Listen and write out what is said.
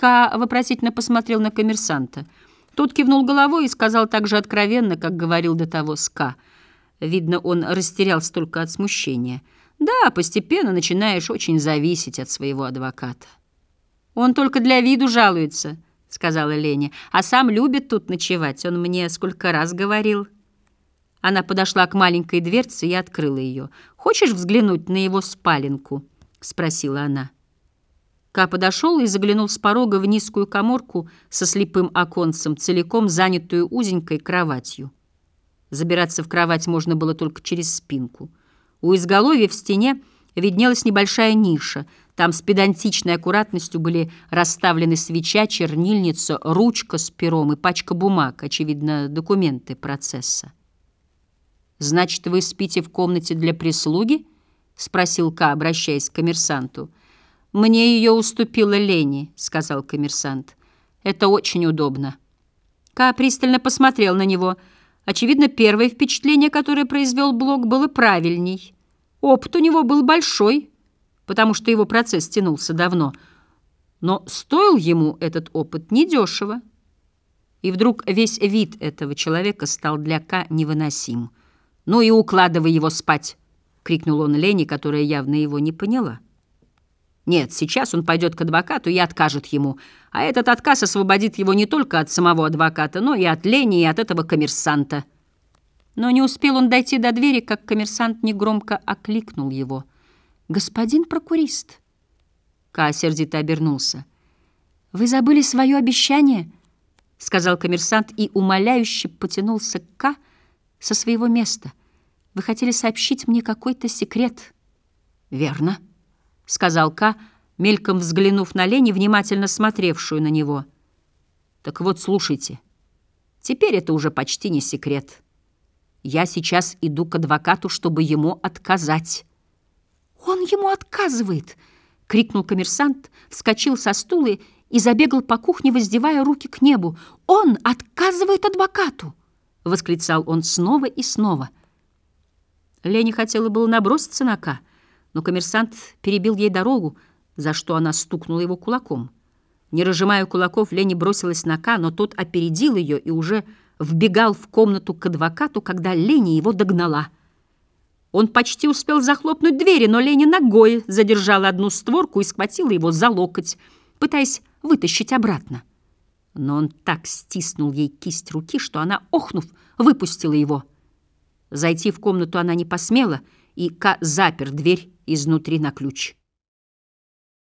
Ка вопросительно посмотрел на коммерсанта. Тот кивнул головой и сказал так же откровенно, как говорил до того Ска. Видно, он растерялся только от смущения. «Да, постепенно начинаешь очень зависеть от своего адвоката». «Он только для виду жалуется», — сказала Леня, «а сам любит тут ночевать, он мне сколько раз говорил». Она подошла к маленькой дверце и открыла ее. «Хочешь взглянуть на его спаленку?» — спросила она. Ка подошел и заглянул с порога в низкую коморку со слепым оконцем, целиком занятую узенькой кроватью. Забираться в кровать можно было только через спинку. У изголовья в стене виднелась небольшая ниша. Там с педантичной аккуратностью были расставлены свеча, чернильница, ручка с пером и пачка бумаг, очевидно, документы процесса. «Значит, вы спите в комнате для прислуги?» — спросил Ка, обращаясь к коммерсанту. «Мне ее уступила Лени», — сказал коммерсант. «Это очень удобно». Ка пристально посмотрел на него. Очевидно, первое впечатление, которое произвел Блок, было правильней. Опыт у него был большой, потому что его процесс тянулся давно. Но стоил ему этот опыт недешево. И вдруг весь вид этого человека стал для Ка невыносим. «Ну и укладывай его спать!» — крикнул он Лене, которая явно его не поняла. Нет, сейчас он пойдет к адвокату и откажет ему, а этот отказ освободит его не только от самого адвоката, но и от Лени, и от этого коммерсанта. Но не успел он дойти до двери, как коммерсант негромко окликнул его. «Господин прокурист!» Ка сердито обернулся. «Вы забыли свое обещание?» — сказал коммерсант и умоляюще потянулся к Ка со своего места. «Вы хотели сообщить мне какой-то секрет?» «Верно», — сказал Ка, мельком взглянув на Лени, внимательно смотревшую на него. «Так вот, слушайте. Теперь это уже почти не секрет. Я сейчас иду к адвокату, чтобы ему отказать». «Он ему отказывает!» — крикнул коммерсант, вскочил со стула и забегал по кухне, воздевая руки к небу. «Он отказывает адвокату!» — восклицал он снова и снова. Лене хотела было наброситься на Ка, но коммерсант перебил ей дорогу, за что она стукнула его кулаком. Не разжимая кулаков, Лене бросилась на Ка, но тот опередил ее и уже вбегал в комнату к адвокату, когда Леня его догнала. Он почти успел захлопнуть двери, но Леня ногой задержала одну створку и схватила его за локоть, пытаясь вытащить обратно но он так стиснул ей кисть руки, что она, охнув, выпустила его. Зайти в комнату она не посмела, и Ка запер дверь изнутри на ключ.